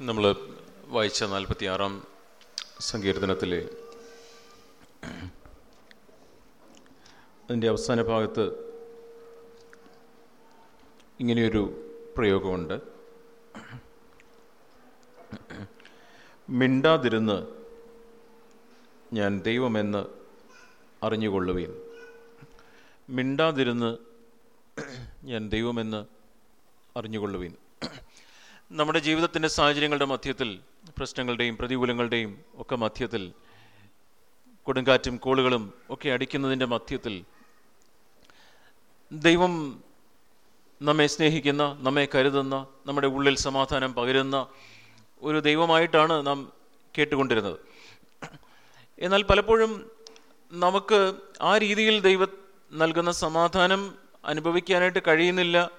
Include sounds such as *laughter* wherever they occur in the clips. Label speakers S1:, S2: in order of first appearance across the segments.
S1: നമ്മൾ വായിച്ച നാൽപ്പത്തിയാറാം സങ്കീർത്തനത്തിലെ അതിന്റെ അവസാന ഭാഗത്ത് ഇങ്ങനെയൊരു പ്രയോഗമുണ്ട്. മിണ്ടാതിരുന്ന് ഞാൻ ദൈവമെന്ന് അറിഞ്ഞുകൊള്ളുകയും മിണ്ടാതിരുന്ന് ഞാൻ ദൈവമെന്ന് അറിഞ്ഞുകൊള്ളുവീൻ. നമ്മുടെ ജീവിതത്തിന്റെ സാഹചര്യങ്ങളുടെ മധ്യത്തിൽ പ്രശ്നങ്ങളുടെയും പ്രതികൂലങ്ങളുടെയും ഒക്കെ മധ്യത്തിൽ കൊടുങ്കാറ്റും കോളുകളും ഒക്കെ അടിക്കുന്നതിന്റെ മധ്യത്തിൽ ദൈവം നമ്മെ സ്നേഹിക്കുന്ന നമ്മെ കരുതുന്ന നമ്മുടെ ഉള്ളിൽ സമാധാനം പകരുന്ന ഒരു ദൈവമായിട്ടാണ് നാം കേട്ടുകൊണ്ടിരുന്നത്. എന്നാൽ പലപ്പോഴും നമുക്ക് ആ രീതിയിൽ ദൈവം നൽകുന്ന സമാധാനം അനുഭവിക്കാനായിട്ട് കഴിയുന്നില്ല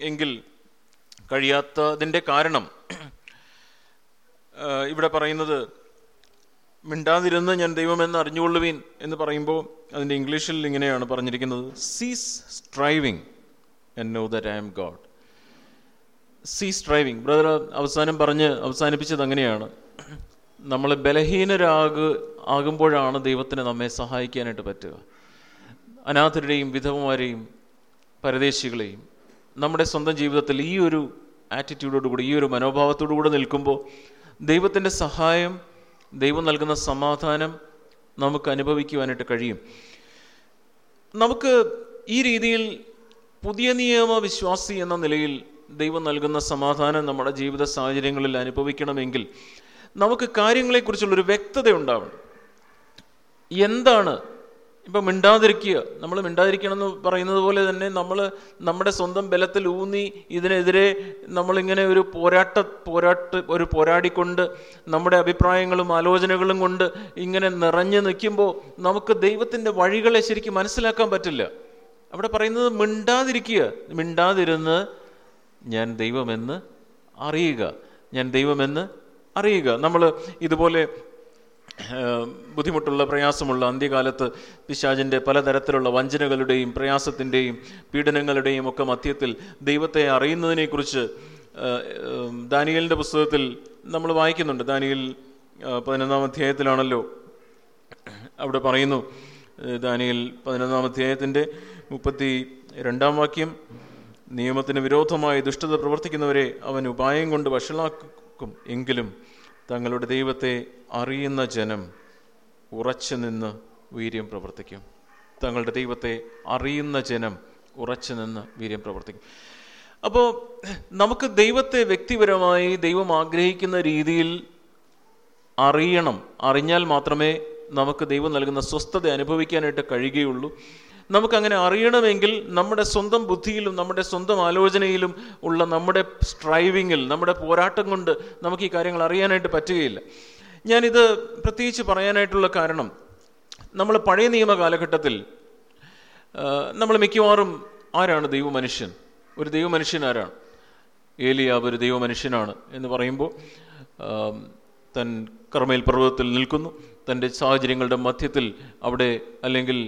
S1: എങ്കിൽ കഴിയാത്തതിന്റെ കാരണം. ഇവിടെ പറയുന്നത് മിണ്ടാതിരുന്ന് ഞാൻ ദൈവമെന്ന് അറിഞ്ഞുകൊള്ളുവീൻ എന്ന് പറയുമ്പോൾ അതിന്റെ ഇംഗ്ലീഷിൽ ഇങ്ങനെയാണ് പറഞ്ഞിരിക്കുന്നത്. Cease striving and know that I am god cease striving brother അവസാനം പറഞ്ഞ് അവസാനിപ്പിച്ചത് അങ്ങനെയാണ്. നമ്മൾ ബലഹീനരാക ആകുമ്പോഴാണ് ദൈവത്തിന് നമ്മെ സഹായിക്കാനായിട്ട് പറ്റുക. അനാഥരുടെയും വിധവമാരെയും പരദേശികളെയും നമ്മുടെ സ്വന്തം ജീവിതത്തിൽ ഈ ഒരു ആറ്റിറ്റ്യൂഡോടുകൂടി ഈ ഒരു മനോഭാവത്തോടുകൂടി നിൽക്കുമ്പോൾ ദൈവത്തിന്റെ സഹായം ദൈവം നൽകുന്ന സമാധാനം നമുക്ക് അനുഭവിക്കുവാനായിട്ട് കഴിയും. നമുക്ക് ഈ രീതിയിൽ പുതിയ നിയമ വിശ്വാസി എന്ന നിലയിൽ ദൈവം നൽകുന്ന സമാധാനം നമ്മുടെ ജീവിത സാഹചര്യങ്ങളിൽ അനുഭവിക്കണമെങ്കിൽ നമുക്ക് കാര്യങ്ങളെക്കുറിച്ചുള്ളൊരു വ്യക്തത ഉണ്ടാവണം എന്താണ് ഇപ്പം മിണ്ടാതിരിക്കുക. നമ്മൾ മിണ്ടാതിരിക്കണം എന്ന് പറയുന്നത് പോലെ തന്നെ നമ്മൾ നമ്മുടെ സ്വന്തം ബലത്തിൽ ഊന്നി ഇതിനെതിരെ നമ്മളിങ്ങനെ ഒരു പോരാട്ട പോരാട്ട് ഒരു പോരാടിക്കൊണ്ട് നമ്മുടെ അഭിപ്രായങ്ങളും ആലോചനകളും കൊണ്ട് ഇങ്ങനെ നിറഞ്ഞു നിൽക്കുമ്പോൾ നമുക്ക് ദൈവത്തിന്റെ വഴികളെ ശരിക്കും മനസ്സിലാക്കാൻ പറ്റില്ല. അവിടെ പറയുന്നത് മിണ്ടാതിരിക്കുക. മിണ്ടാതിരുന്ന് ഞാൻ ദൈവമെന്ന് അറിയുക. ഞാൻ ദൈവമെന്ന് അറിയുക. നമ്മൾ ഇതുപോലെ ബുദ്ധിമുട്ടുള്ള പ്രയാസമുള്ള അന്ത്യകാലത്ത് പിശാചിന്റെ പലതരത്തിലുള്ള വഞ്ചനകളുടെയും പ്രയാസത്തിന്റെയും പീഡനങ്ങളുടെയും ഒക്കെ മധ്യത്തിൽ ദൈവത്തെ അറിയുന്നതിനെക്കുറിച്ച് ദാനിയലിന്റെ പുസ്തകത്തിൽ നമ്മൾ വായിക്കുന്നുണ്ട്. ദാനിയൽ പതിനൊന്നാം അധ്യായത്തിലാണല്ലോ അവിടെ പറയുന്നു. ദാനിയൽ പതിനൊന്നാം അധ്യായത്തിന്റെ മുപ്പത്തി രണ്ടാം വാക്യം നിയമത്തിന് വിരോധമായി ദുഷ്ടത പ്രവർത്തിക്കുന്നവരെ അവൻ ഉപായം കൊണ്ട് വഷളാക്കും. എങ്കിലും തങ്ങളുടെ ദൈവത്തെ അറിയുന്ന ജനം ഉറച്ചു നിന്ന് വീര്യം പ്രവർത്തിക്കും. തങ്ങളുടെ ദൈവത്തെ അറിയുന്ന ജനം ഉറച്ചു നിന്ന് വീര്യം പ്രവർത്തിക്കും. അപ്പോൾ നമുക്ക് ദൈവത്തെ വ്യക്തിപരമായി ദൈവം ആഗ്രഹിക്കുന്ന രീതിയിൽ അറിയണം. അറിഞ്ഞാൽ മാത്രമേ നമുക്ക് ദൈവം നൽകുന്ന സ്വസ്ഥത അനുഭവിക്കാനായിട്ട് കഴിയുകയുള്ളൂ. നമുക്കങ്ങനെ അറിയണമെങ്കിൽ നമ്മുടെ സ്വന്തം ബുദ്ധിയിലും നമ്മുടെ സ്വന്തം ആലോചനയിലും ഉള്ള നമ്മുടെ സ്ട്രൈവിങ്ങിൽ നമ്മുടെ പോരാട്ടം കൊണ്ട് നമുക്ക് ഈ കാര്യങ്ങൾ അറിയാനായിട്ട് പറ്റുകയില്ല. ഞാനിത് പ്രത്യേകിച്ച് പറയാനായിട്ടുള്ള കാരണം നമ്മൾ പഴയ നിയമ കാലഘട്ടത്തിൽ നമ്മൾ മിക്കവാറും ആരാണ് ദൈവമനുഷ്യൻ? ഒരു ദൈവമനുഷ്യൻ ആരാണ്? ഏലിയാവ് ഒരു ദൈവമനുഷ്യനാണ് എന്ന് പറയുമ്പോൾ തൻ കർമ്മയിൽ പർവതത്തിൽ നിൽക്കുന്നു തന്റെ സാഹചര്യങ്ങളുടെ മധ്യത്തിൽ അവിടെ അല്ലെങ്കിൽ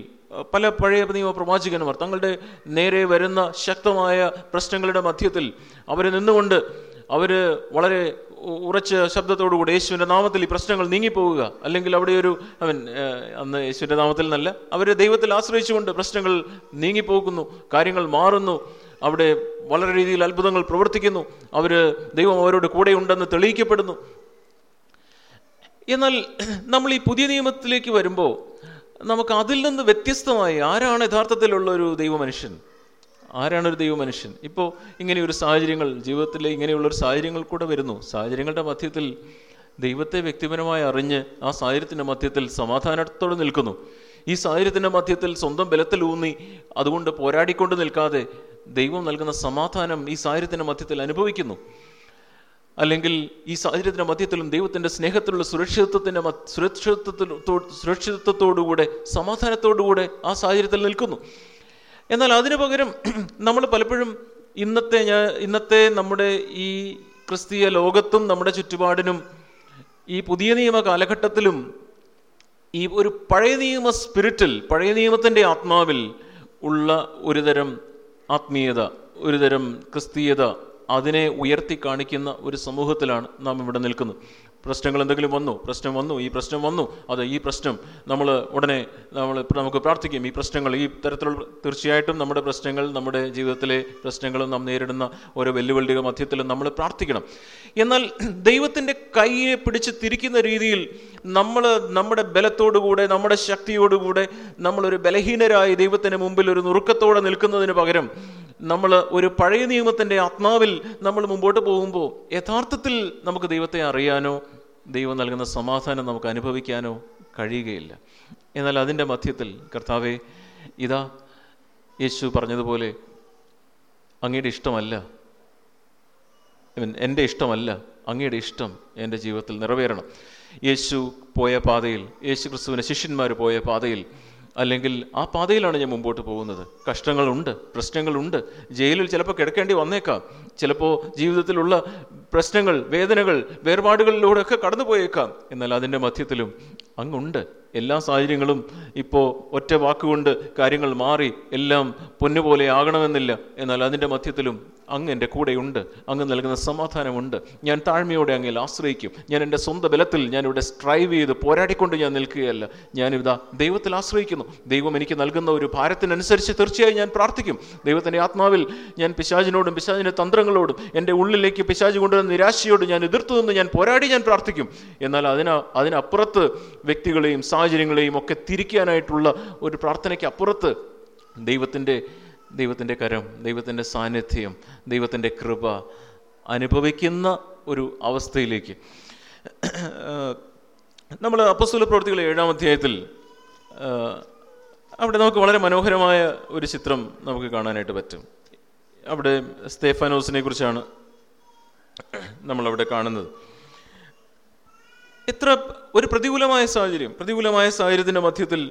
S1: പല പഴയ നിയമ പ്രവാചകന്മാർ തങ്ങളുടെ നേരെ വരുന്ന ശക്തമായ പ്രശ്നങ്ങളുടെ മധ്യത്തിൽ അവർ നിന്നുകൊണ്ട് അവർ വളരെ ഉറച്ച ശബ്ദത്തോടുകൂടി യേശുവിന്റെ നാമത്തിൽ ഈ പ്രശ്നങ്ങൾ നീങ്ങിപ്പോവുക. അല്ലെങ്കിൽ അവിടെ ഒരു അവൻ അന്ന് യേശുവിന്റെ നാമത്തിൽ നല്ല അവർ ദൈവത്തിൽ ആശ്രയിച്ചുകൊണ്ട് പ്രശ്നങ്ങൾ നീങ്ങിപ്പോകുന്നു കാര്യങ്ങൾ മാറുന്നു അവിടെ വളരെ രീതിയിൽ അത്ഭുതങ്ങൾ പ്രവർത്തിക്കുന്നു അവർ ദൈവം അവരോട് കൂടെ ഉണ്ടെന്ന് തെളിയിക്കപ്പെടുന്നു. എന്നാൽ നമ്മൾ ഈ പുതിയ നിയമത്തിലേക്ക് വരുമ്പോൾ നമുക്ക് അതിൽ നിന്ന് വ്യത്യസ്തമായി ആരാണ് യഥാർത്ഥത്തിലുള്ള ഒരു ദൈവമനുഷ്യൻ? ആരാണ് ഒരു ദൈവമനുഷ്യൻ? ഇപ്പോൾ ഇങ്ങനെയൊരു സാഹചര്യങ്ങൾ ജീവിതത്തിലെ ഇങ്ങനെയുള്ളൊരു സാഹചര്യങ്ങൾ കൂടെ വരുന്നു. സാഹചര്യങ്ങളുടെ മധ്യത്തിൽ ദൈവത്തെ വ്യക്തിപരമായി അറിഞ്ഞ് ആ സാഹചര്യത്തിന്റെ മധ്യത്തിൽ സമാധാനത്തോടെ നിൽക്കുന്നു. ഈ സാഹചര്യത്തിന്റെ മധ്യത്തിൽ സ്വന്തം ബലത്തിൽ ഊന്നി അതുകൊണ്ട് പോരാടിക്കൊണ്ട് നിൽക്കാതെ ദൈവം നൽകുന്ന സമാധാനം ഈ സാഹചര്യത്തിന്റെ മധ്യത്തിൽ അനുഭവിക്കുന്നു. അല്ലെങ്കിൽ ഈ സാഹചര്യത്തിന്റെ മധ്യത്തിലും ദൈവത്തിന്റെ സ്നേഹത്തിലുള്ള സുരക്ഷിതത്വത്തിന്റെ സുരക്ഷിതത്വ സുരക്ഷിതത്വത്തോടുകൂടെ സമാധാനത്തോടുകൂടെ ആ സാഹചര്യത്തിൽ നിൽക്കുന്നു. എന്നാൽ അതിനു പകരം *clears throat* നമ്മൾ പലപ്പോഴും ഇന്നത്തെ ഞാൻ ഇന്നത്തെ നമ്മുടെ ഈ ക്രിസ്തീയ ലോകത്തും നമ്മുടെ ചുറ്റുപാടിനും ഈ പുതിയ നിയമ കാലഘട്ടത്തിലും ഈ ഒരു പഴയ നിയമ സ്പിരിറ്റിൽ പഴയ നിയമത്തിന്റെ ആത്മാവിൽ ഉള്ള ഒരുതരം ആത്മീയത ഒരുതരം ക്രിസ്തീയത അതിനെ ഉയർത്തി കാണിക്കുന്ന ഒരു സമൂഹത്തിലാണ് നാം ഇവിടെ നിൽക്കുന്നത്. പ്രശ്നങ്ങൾ എന്തെങ്കിലും വന്നു പ്രശ്നം വന്നു ഈ പ്രശ്നം വന്നു അത് ഈ പ്രശ്നം നമ്മൾ ഉടനെ നമ്മൾ നമുക്ക് പ്രാർത്ഥിക്കും. ഈ പ്രശ്നങ്ങൾ ഈ തരത്തിലുള്ള തീർച്ചയായിട്ടും നമ്മുടെ പ്രശ്നങ്ങൾ നമ്മുടെ ജീവിതത്തിലെ പ്രശ്നങ്ങളും നാം നേരിടുന്ന ഓരോ വെല്ലുവിളിയുടെ മധ്യത്തിൽ നമ്മൾ പ്രാർത്ഥിക്കണം. എന്നാൽ ദൈവത്തിന്റെ കൈയെ പിടിച്ച് തിരിക്കുന്ന രീതിയിൽ നമ്മൾ നമ്മുടെ ബലത്തോടുകൂടെ നമ്മുടെ ശക്തിയോടുകൂടെ നമ്മളൊരു ബലഹീനരായി ദൈവത്തിന് മുമ്പിൽ ഒരു നുറുക്കത്തോടെ നിൽക്കുന്നതിന് പകരം നമ്മൾ ഒരു പഴയ നിയമത്തിന്റെ ആത്മാവിൽ നമ്മൾ മുമ്പോട്ട് പോകുമ്പോൾ യഥാർത്ഥത്തിൽ നമുക്ക് ദൈവത്തെ അറിയാനോ ദൈവം നൽകുന്ന സമാധാനം നമുക്ക് അനുഭവിക്കാനോ കഴിയുകയില്ല. എന്നാൽ അതിന്റെ മധ്യത്തിൽ കർത്താവെ ഇതാ യേശു പറഞ്ഞതുപോലെ അങ്ങയുടെ ഇഷ്ടമല്ല. എന്റെ ഇഷ്ടമല്ല അങ്ങയുടെ ഇഷ്ടം എന്റെ ജീവിതത്തിൽ നിറവേറണം. യേശു പോയ പാതയിൽ യേശു ക്രിസ്തുവിന്റെ ശിഷ്യന്മാർ പോയ പാതയിൽ അല്ലെങ്കിൽ ആ പാതയിലാണ് ഞാൻ മുമ്പോട്ട് പോകുന്നത്. കഷ്ടങ്ങളുണ്ട് പ്രശ്നങ്ങളുണ്ട്. ജയിലിൽ ചിലപ്പോൾ കിടക്കേണ്ടി വന്നേക്കാം. ചിലപ്പോൾ ജീവിതത്തിലുള്ള പ്രശ്നങ്ങൾ വേദനകൾ വേർപാടുകളിലൂടെയൊക്കെ കടന്നുപോയേക്കാം. എന്നാൽ അതിന്റെ മധ്യത്തിലും അങ്ങുണ്ട്. എല്ലാ സാഹചര്യങ്ങളും ഇപ്പോൾ ഒറ്റ വാക്കുകൊണ്ട് കാര്യങ്ങൾ മാറി എല്ലാം പൊന്നുപോലെ ആകണമെന്നില്ല. എന്നാൽ അതിന്റെ മധ്യത്തിലും അങ്ങ് എന്റെ കൂടെയുണ്ട്. അങ്ങ് നൽകുന്ന സമാധാനമുണ്ട്. ഞാൻ താഴ്മയോടെ അങ്ങിൽ ആശ്രയിക്കും. ഞാൻ എന്റെ സ്വന്തം ബലത്തിൽ ഞാനിവിടെ സ്ട്രൈവ് ചെയ്ത് പോരാടിക്കൊണ്ട് ഞാൻ നിൽക്കുകയല്ല. ഞാനിതാ ദൈവത്തിൽ ആശ്രയിക്കുന്നു. ദൈവം എനിക്ക് നൽകുന്ന ഒരു ഭാരത്തിനനുസരിച്ച് തീർച്ചയായും ഞാൻ പ്രാർത്ഥിക്കും. ദൈവത്തിന്റെ ആത്മാവിൽ ഞാൻ പിശാചിനോടും പിശാചിന്റെ തന്ത്രങ്ങളോടും എന്റെ ഉള്ളിലേക്ക് പിശാചി കൊണ്ടുവന്ന നിരാശയോട് ഞാൻ എതിർത്തു നിന്ന് ഞാൻ പോരാടി ഞാൻ പ്രാർത്ഥിക്കും. എന്നാൽ അതിന് അതിനപ്പുറത്ത് വ്യക്തികളെയും സാഹചര്യങ്ങളെയും ഒക്കെ തിരിക്കാനായിട്ടുള്ള ഒരു പ്രാർത്ഥനയ്ക്ക് അപ്പുറത്ത് ദൈവത്തിന്റെ ദൈവത്തിന്റെ കരം ദൈവത്തിന്റെ സാന്നിധ്യം ദൈവത്തിന്റെ കൃപ അനുഭവിക്കുന്ന ഒരു അവസ്ഥയിലേക്ക്. നമ്മൾ അപ്പസ്തുല പ്രവൃത്തികൾ ഏഴാം അധ്യായത്തിൽ അവിടെ നമുക്ക് വളരെ മനോഹരമായ ഒരു ചിത്രം നമുക്ക് കാണാനായിട്ട് പറ്റും. അവിടെ സ്തേഫാനോസിനെ കുറിച്ചാണ് നമ്മളവിടെ കാണുന്നത്. എത്ര ഒരു പ്രതികൂലമായ സാഹചര്യം പ്രതികൂലമായ സാഹചര്യത്തിന്റെ മധ്യത്തിൽ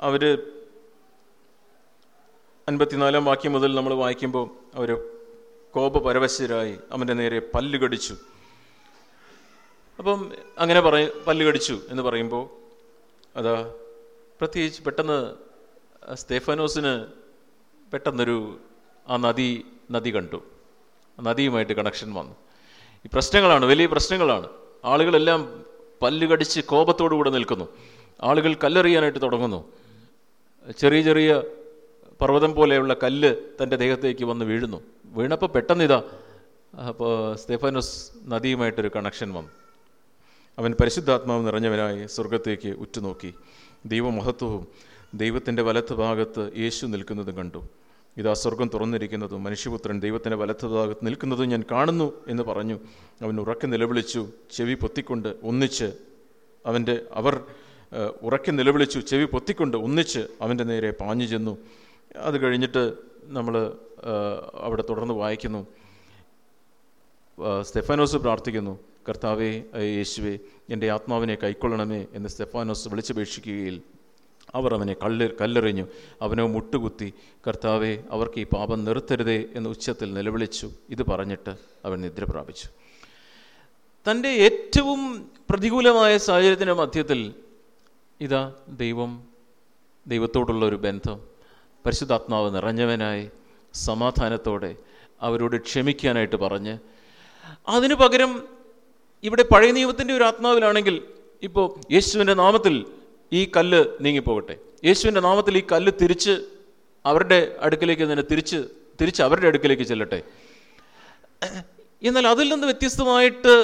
S1: അവർ അൻപത്തിനാലാം വാക്യം മുതൽ നമ്മൾ വായിക്കുമ്പോൾ അവർ കോപപരവശരായി അവന്റെ നേരെ പല്ലുകടിച്ചു. അപ്പം അങ്ങനെ പറ പല്ലുകടിച്ചു എന്ന് പറയുമ്പോൾ അതാ പ്രത്യേകിച്ച് പെട്ടെന്ന് സ്തേഫാനോസിന് പെട്ടെന്നൊരു ആ നദി നദി കണ്ടു. നദിയുമായിട്ട് കണക്ഷൻ വന്നു. ഈ പ്രശ്നങ്ങളാണ് വലിയ പ്രശ്നങ്ങളാണ്. ആളുകളെല്ലാം പല്ലുകടിച്ച് കടിച്ച് കോപത്തോടുകൂടെ നിൽക്കുന്നു. ആളുകൾ കല്ലെറിയാനായിട്ട് തുടങ്ങുന്നു. ചെറിയ ചെറിയ പർവതം പോലെയുള്ള കല്ല് തന്റെ ദേഹത്തേക്ക് വന്ന് വീഴുന്നു. വീണപ്പോൾ പെട്ടെന്ന് ഇതാ അപ്പോൾ സ്തെഫാനോസ് നദിയുമായിട്ടൊരു കണക്ഷൻ വന്നു. അവൻ പരിശുദ്ധാത്മാവ് നിറഞ്ഞവനായി സ്വർഗത്തേക്ക് ഉറ്റുനോക്കി. ദൈവമഹത്വവും ദൈവത്തിന്റെ വലത്ത് ഭാഗത്ത് യേശു നിൽക്കുന്നതും കണ്ടു. ഇതാ സ്വർഗം തുറന്നിരിക്കുന്നതും മനുഷ്യപുത്രൻ ദൈവത്തിന്റെ വലത്ത് ഭാഗത്ത് നിൽക്കുന്നതും ഞാൻ കാണുന്നു എന്ന് പറഞ്ഞു. അവൻ ഉറക്കെ നിലവിളിച്ചു ചെവി പൊത്തിക്കൊണ്ട് ഒന്നിച്ച് അവന്റെ അവർ ഉറക്കെ നിലവിളിച്ചു ചെവി പൊത്തിക്കൊണ്ട് ഒന്നിച്ച് അവന്റെ നേരെ പാഞ്ഞു ചെന്നു അത് കഴിഞ്ഞിട്ട് നമ്മൾ അവിടെ തുടർന്ന് വായിക്കുന്നു. സ്റ്റെഫാനോസ് പ്രാർത്ഥിക്കുന്നു കർത്താവെ യേശുവെ എന്റെ ആത്മാവിനെ കൈക്കൊള്ളണമേ എന്ന് സ്റ്റെഫാനോസ് വിളിച്ചപേക്ഷിക്കുകയിൽ അവർ അവനെ കല്ല് കല്ലെറിഞ്ഞു. അവനോ മുട്ടുകുത്തി കർത്താവെ അവർക്ക് ഈ പാപം നിർത്തരുതേ എന്ന് ഉച്ചത്തിൽ നിലവിളിച്ചു. ഇത് പറഞ്ഞിട്ട് അവൻ നിദ്ര പ്രാപിച്ചു. തന്റെ ഏറ്റവും പ്രതികൂലമായ സാഹചര്യത്തിന്റെ മധ്യത്തിൽ ഇതാ ദൈവം ദൈവത്തോടുള്ള ഒരു ബന്ധം. പരിശുദ്ധാത്മാവ് നിറഞ്ഞവനായി സമാധാനത്തോടെ അവരോട് ക്ഷമിക്കാനായിട്ട് പറഞ്ഞ് അതിനു പകരം ഇവിടെ പഴയ നിയമത്തിന്റെ ഒരു ആത്മാവിലാണെങ്കിൽ ഇപ്പോൾ യേശുവിന്റെ നാമത്തിൽ ഈ കല്ല് നീങ്ങിപ്പോകട്ടെ. യേശുവിന്റെ നാമത്തിൽ ഈ കല്ല് തിരിച്ച് അവരുടെ അടുക്കിലേക്ക് തന്നെ തിരിച്ച് തിരിച്ച് അവരുടെ അടുക്കിലേക്ക് ചെല്ലട്ടെ. എന്നാൽ അതിൽ നിന്ന് വ്യത്യസ്തമായിട്ട്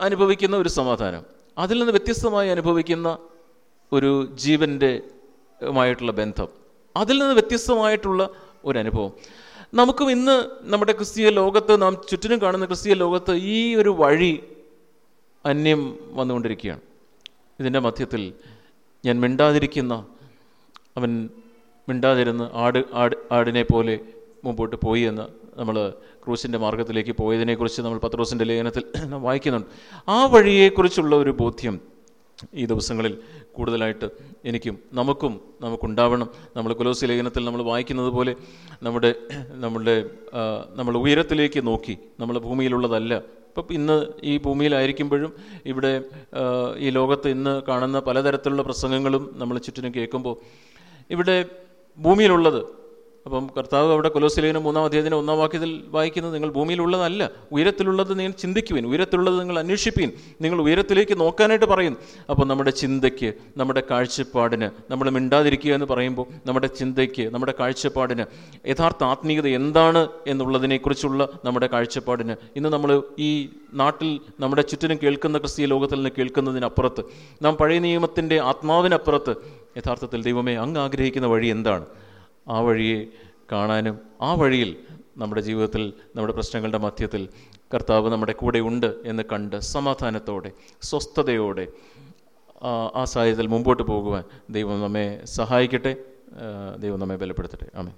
S1: അനുഭവിക്കുന്ന ഒരു സമാധാനം അതിൽ നിന്ന് വ്യത്യസ്തമായി അനുഭവിക്കുന്ന ഒരു ജീവന്റെ മായിട്ടുള്ള ബന്ധം അതിൽ നിന്ന് വ്യത്യസ്തമായിട്ടുള്ള ഒരു അനുഭവം നമുക്കും ഇന്ന് നമ്മുടെ ക്രിസ്തീയ ലോകത്ത് നാം ചുറ്റിനും കാണുന്ന ക്രിസ്തീയ ലോകത്ത് ഈ ഒരു വഴി അന്യം വന്നുകൊണ്ടിരിക്കുകയാണ്. ഇതിന്റെ മധ്യത്തിൽ ഞാൻ മിണ്ടാതിരിക്കുന്ന അവൻ മിണ്ടാതിരുന്ന് ആട് ആട് ആടിനെ പോലെ മുമ്പോട്ട് പോയി എന്ന് നമ്മൾ ക്രൂസിന്റെ മാർഗത്തിലേക്ക് പോയതിനെക്കുറിച്ച് നമ്മൾ പത്രോസിന്റെ ലേഖനത്തിൽ *clears throat* വായിക്കുന്നുണ്ട്. ആ വഴിയെക്കുറിച്ചുള്ള ഒരു ബോധ്യം ഈ ദിവസങ്ങളിൽ കൂടുതലായിട്ട് എനിക്കും നമുക്കും നമുക്കുണ്ടാവണം. നമ്മൾ കുലോസി ലേഖനത്തിൽ നമ്മൾ വായിക്കുന്നത് പോലെ നമ്മുടെ നമ്മളുടെ നമ്മൾ ഉയരത്തിലേക്ക് നോക്കി. നമ്മൾ ഭൂമിയിലുള്ളതല്ല. ഇപ്പം ഇന്ന് ഈ ഭൂമിയിലായിരിക്കുമ്പോഴും ഇവിടെ ഈ ലോകത്ത് ഇന്ന് കാണുന്ന പലതരത്തിലുള്ള പ്രസംഗങ്ങളും നമ്മൾ ചുറ്റിനും കേൾക്കുമ്പോൾ ഇവിടെ ഭൂമിയിലുള്ളത് അപ്പം കർത്താവ് അവിടെ കൊലോസിലേനും മൂന്നാം അധ്യായത്തിന്റെ ഒന്നാം വാക്യത്തിൽ വായിക്കുന്നത് നിങ്ങൾ ഭൂമിയിലുള്ളതല്ല ഉയരത്തിലുള്ളത് നിങ്ങൾ ചിന്തിക്കുവിൻ ഉയരത്തിലുള്ളത് നിങ്ങൾ അന്വേഷിപ്പീൻ നിങ്ങൾ ഉയരത്തിലേക്ക് നോക്കാനായിട്ട് പറയുന്നു അപ്പോൾ നമ്മുടെ ചിന്തയ്ക്ക് നമ്മുടെ കാഴ്ചപ്പാടിന് നമ്മൾ മിണ്ടാതിരിക്കുക എന്ന് പറയുമ്പോൾ നമ്മുടെ ചിന്തയ്ക്ക് നമ്മുടെ കാഴ്ചപ്പാടിന് യഥാർത്ഥ ആത്മീയത എന്താണ് എന്നുള്ളതിനെക്കുറിച്ചുള്ള നമ്മുടെ കാഴ്ചപ്പാടിന് ഇന്ന് നമ്മൾ ഈ നാട്ടിൽ നമ്മുടെ ചുറ്റിനും കേൾക്കുന്ന ക്രിസ്തീയ ലോകത്തിൽ നിന്ന് കേൾക്കുന്നതിനപ്പുറത്ത് നാം പഴയ നിയമത്തിന്റെ ആത്മാവിനപ്പുറത്ത് യഥാർത്ഥത്തിൽ ദൈവമേ അങ്ങ് ആഗ്രഹിക്കുന്ന വഴി എന്താണ്? ആ വഴിയെ കാണാനും ആ വഴിയിൽ നമ്മുടെ ജീവിതത്തിൽ നമ്മുടെ പ്രശ്നങ്ങളുടെ മധ്യത്തിൽ കർത്താവ് നമ്മുടെ കൂടെ ഉണ്ട് എന്ന് കണ്ട് സമാധാനത്തോടെ സ്വസ്ഥതയോടെ ആ സാഹചര്യത്തിൽ മുമ്പോട്ട് പോകുവാൻ ദൈവം നമ്മെ സഹായിക്കട്ടെ. ദൈവം നമ്മെ ബലപ്പെടുത്തട്ടെ. ആമേ